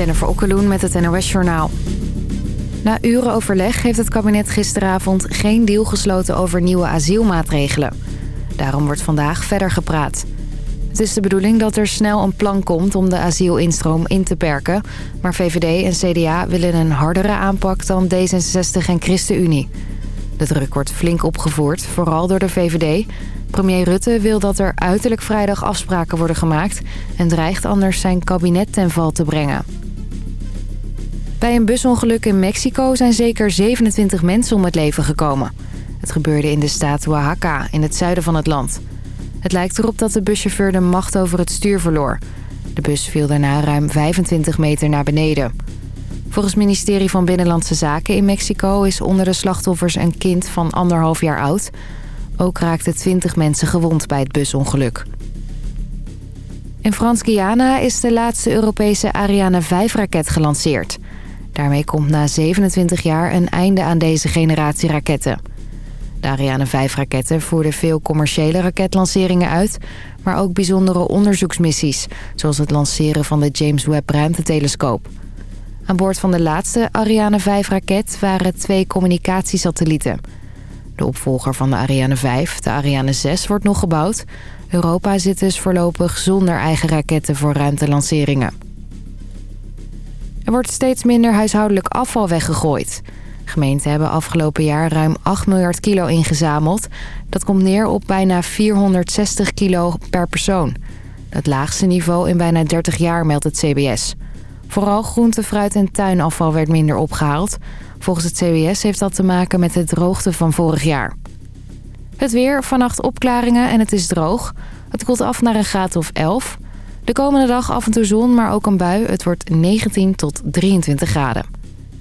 Jennifer Okkeloen met het NOS Journaal. Na uren overleg heeft het kabinet gisteravond geen deal gesloten over nieuwe asielmaatregelen. Daarom wordt vandaag verder gepraat. Het is de bedoeling dat er snel een plan komt om de asielinstroom in te perken. Maar VVD en CDA willen een hardere aanpak dan D66 en ChristenUnie. De druk wordt flink opgevoerd, vooral door de VVD. Premier Rutte wil dat er uiterlijk vrijdag afspraken worden gemaakt... en dreigt anders zijn kabinet ten val te brengen. Bij een busongeluk in Mexico zijn zeker 27 mensen om het leven gekomen. Het gebeurde in de staat Oaxaca, in het zuiden van het land. Het lijkt erop dat de buschauffeur de macht over het stuur verloor. De bus viel daarna ruim 25 meter naar beneden. Volgens het ministerie van Binnenlandse Zaken in Mexico... is onder de slachtoffers een kind van anderhalf jaar oud. Ook raakten 20 mensen gewond bij het busongeluk. In Frans-Guyana is de laatste Europese Ariane 5-raket gelanceerd. Daarmee komt na 27 jaar een einde aan deze generatie raketten. De Ariane 5-raketten voerden veel commerciële raketlanceringen uit... maar ook bijzondere onderzoeksmissies... zoals het lanceren van de James Webb ruimtetelescoop. Aan boord van de laatste Ariane 5-raket waren twee communicatiesatellieten. De opvolger van de Ariane 5, de Ariane 6, wordt nog gebouwd. Europa zit dus voorlopig zonder eigen raketten voor ruimtelanceringen. Er wordt steeds minder huishoudelijk afval weggegooid. Gemeenten hebben afgelopen jaar ruim 8 miljard kilo ingezameld. Dat komt neer op bijna 460 kilo per persoon. Het laagste niveau in bijna 30 jaar meldt het CBS. Vooral groente, fruit en tuinafval werd minder opgehaald. Volgens het CBS heeft dat te maken met de droogte van vorig jaar. Het weer, vannacht opklaringen en het is droog. Het koelt af naar een graad of 11. De komende dag af en toe zon, maar ook een bui. Het wordt 19 tot 23 graden.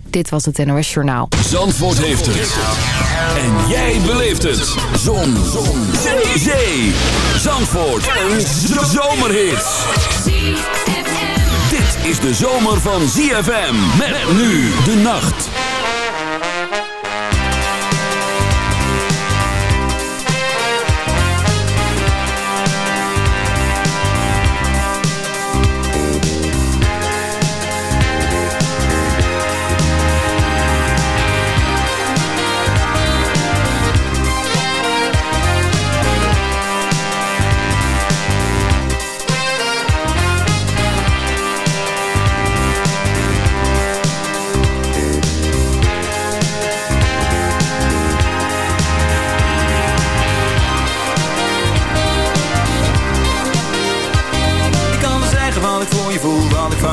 Dit was het NOS Journaal. Zandvoort heeft het. En jij beleeft het. Zon. zon. Zee. Zee. Zandvoort. Een zomerhit. Dit is de zomer van ZFM. Met nu de nacht.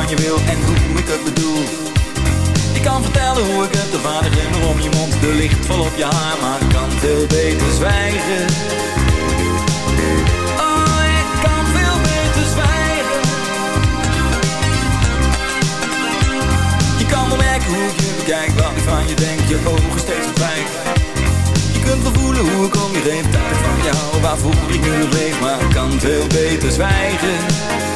Je wil en hoe ik het bedoel. Ik kan vertellen hoe ik het, de vader om je mond De licht vol op je haar, maar ik kan veel beter zwijgen. Oh, ik kan veel beter zwijgen. Je kan wel merken hoe ik je bekijk, wat ik van je denk Je ogen steeds verdwijgen Je kunt wel voelen hoe ik om je heen ik van jou, waarvoor ik nu leef Maar ik kan veel beter zwijgen.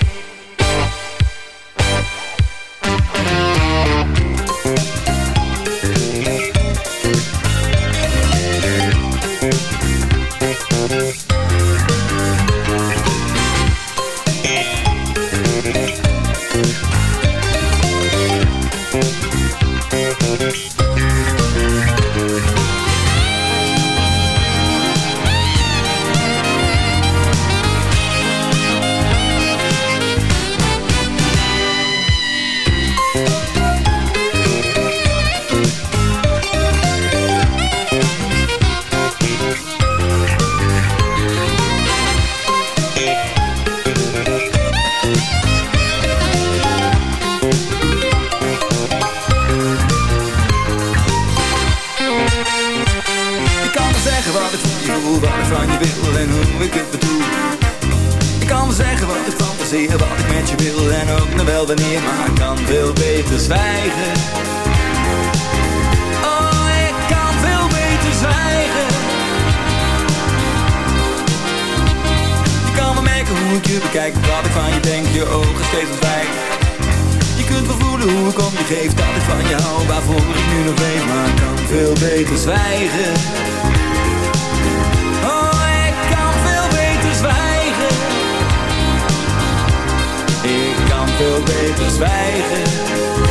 beter zwijgen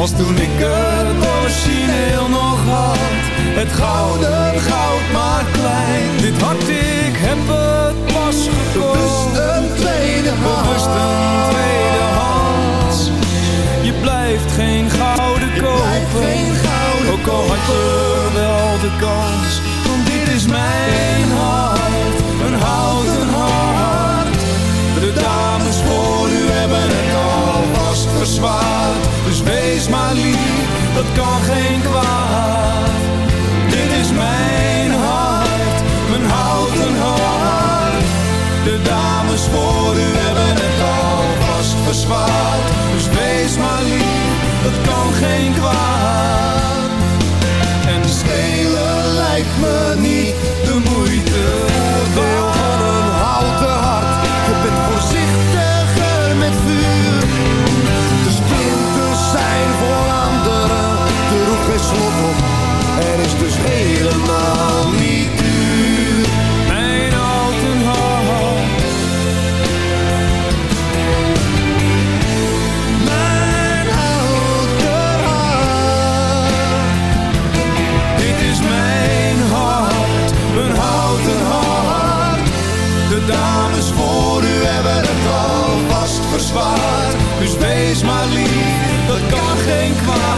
Als toen ik het origineel nog had. Het gouden goud maar klein. Dit hart ik heb het pas gekocht. Een tweede hand. Een tweede hand. Je blijft geen gouden kopen Ook al had je wel de kans. het kan geen kwaad. Dit is mijn hart, mijn houten hart. De dames voor u hebben het al vast verzwaard. Dus wees maar lief, het kan geen kwaad. En stelen lijkt me niet de kwam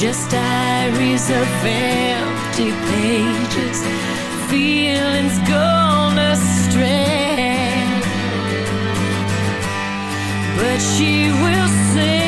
Just diaries of empty pages. Feelings gone astray. But she will sing.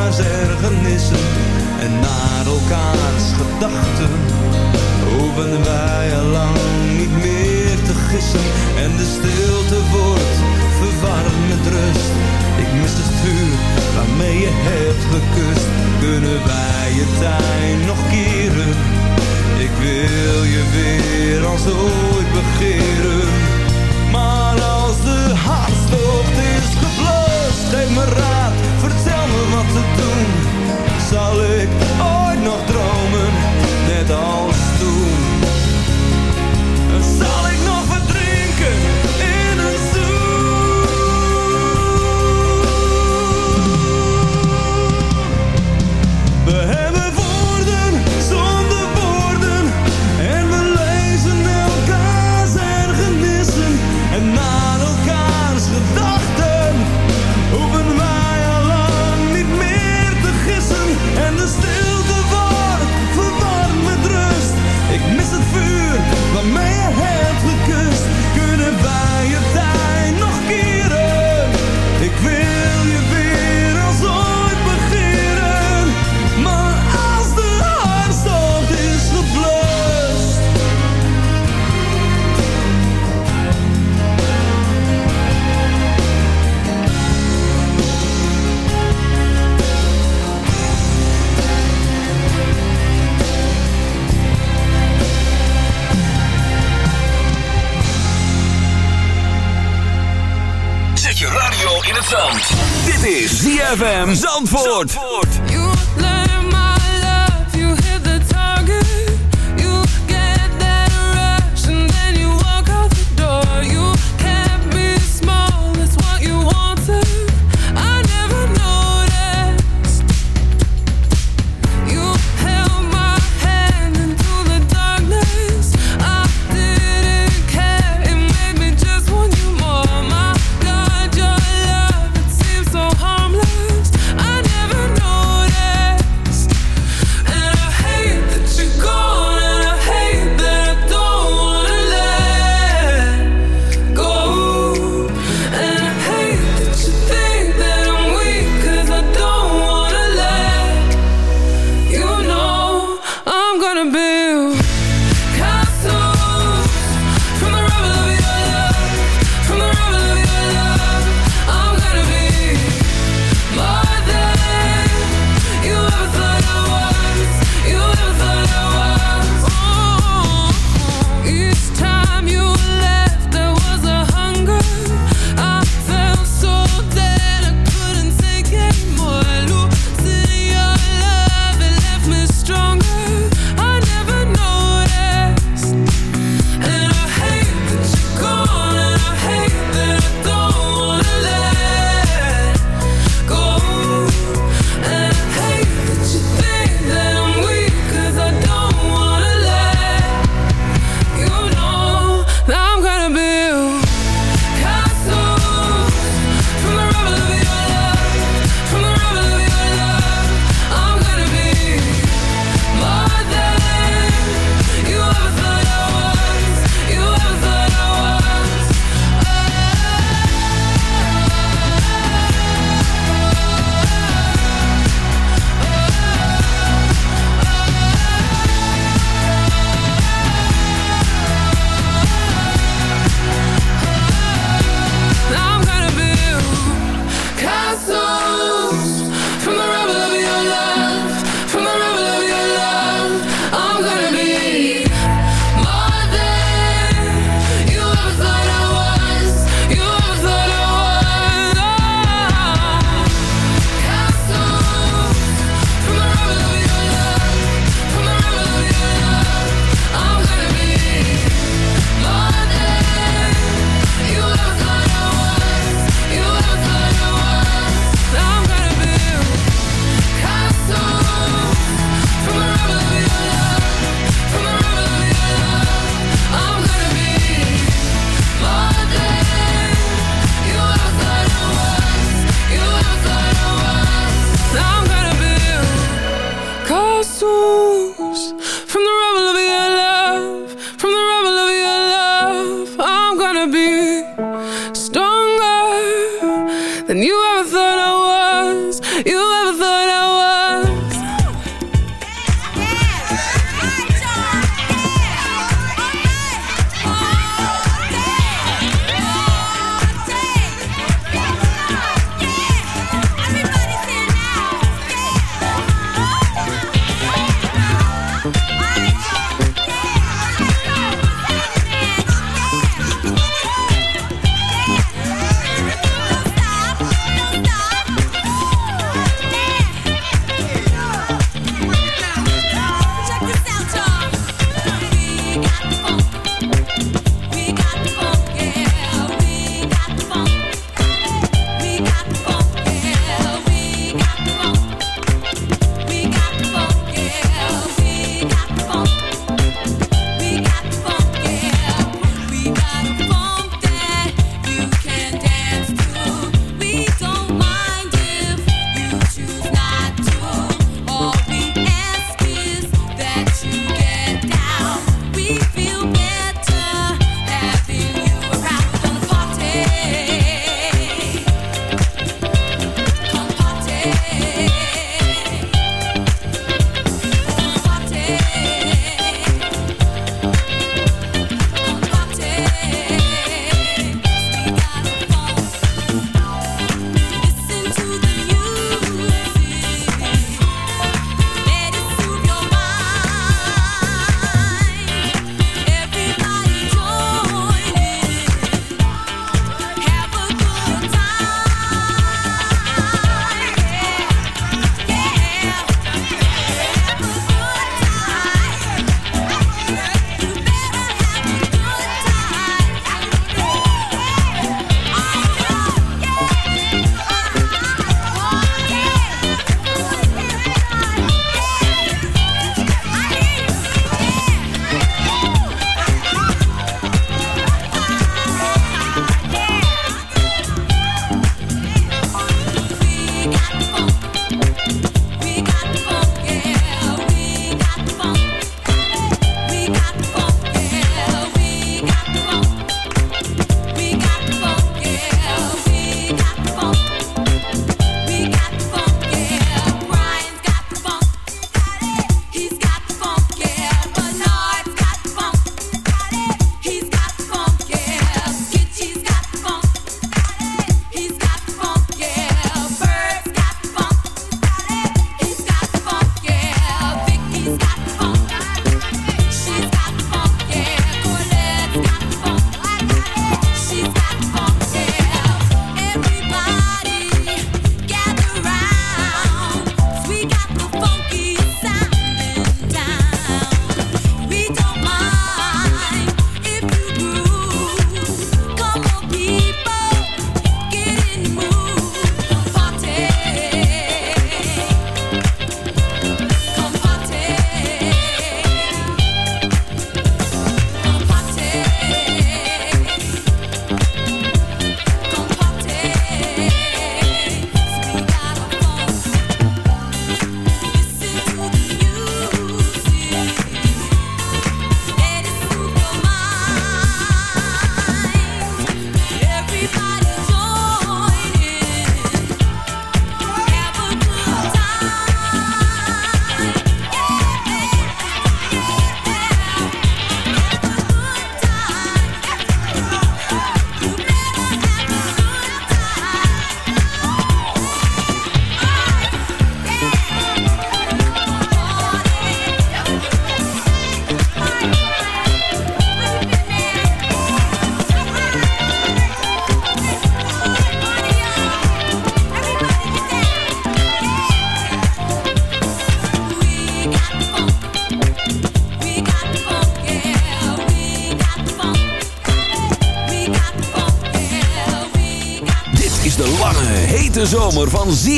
elkaars en naar elkaars gedachten hoeven wij al lang niet meer te gissen en de stilte wordt verwarmd met rust. Ik mis het vuur waarmee je hebt gekust. Kunnen wij je tuin nog keren? Ik wil je weer als ooit begeren. Maar als de hartstocht is geblust, geef me raad, wat te doen zal ik ooit nog dromen, net als than you ever thought I was. You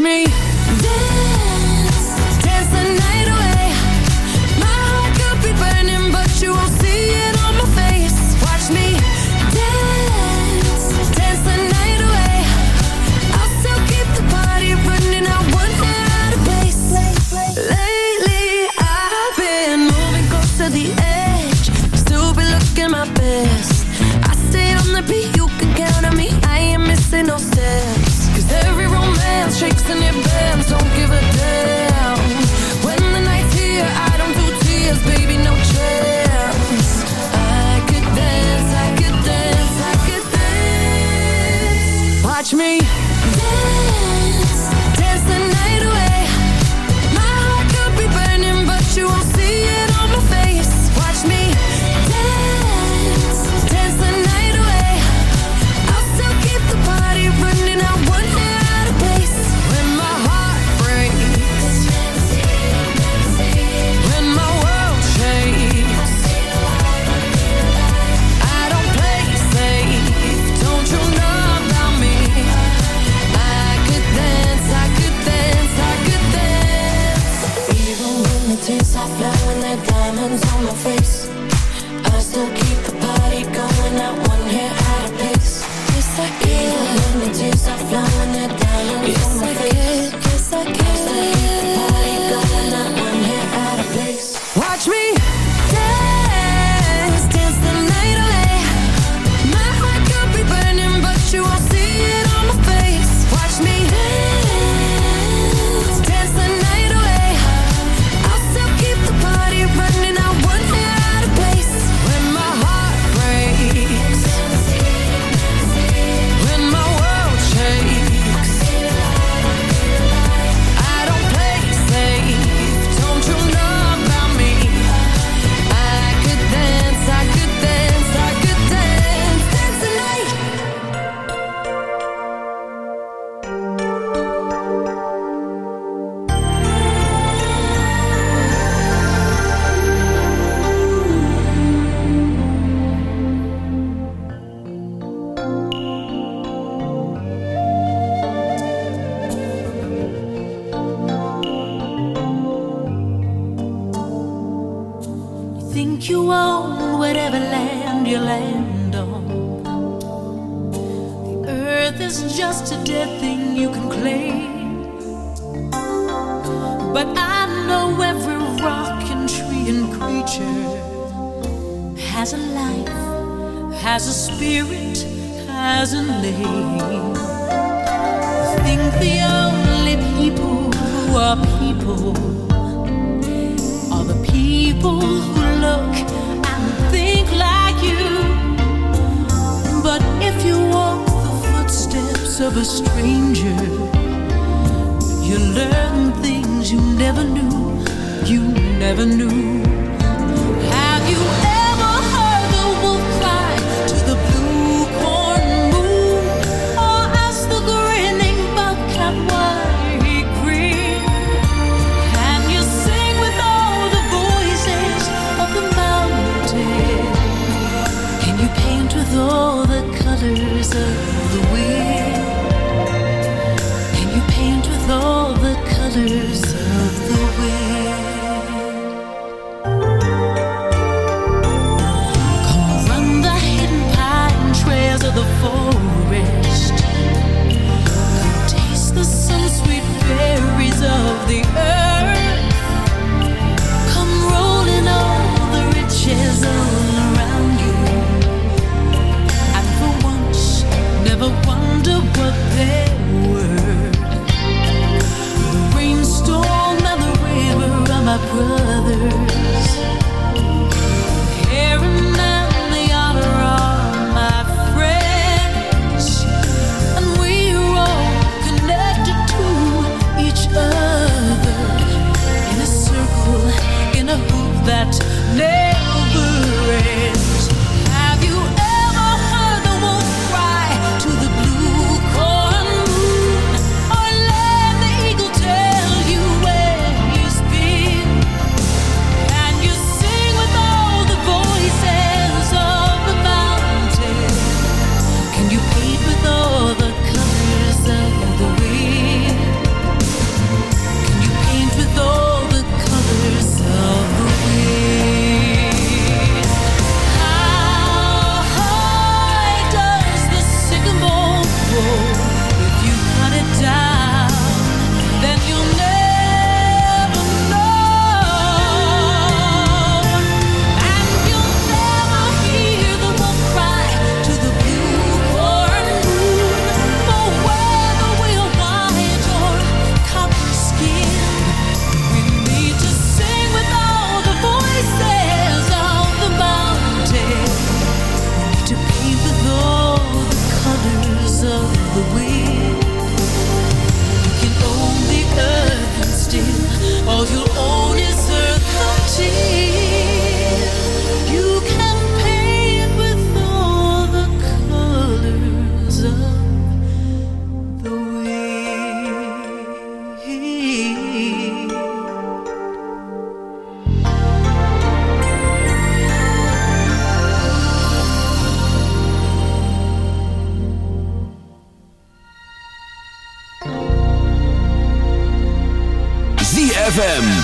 me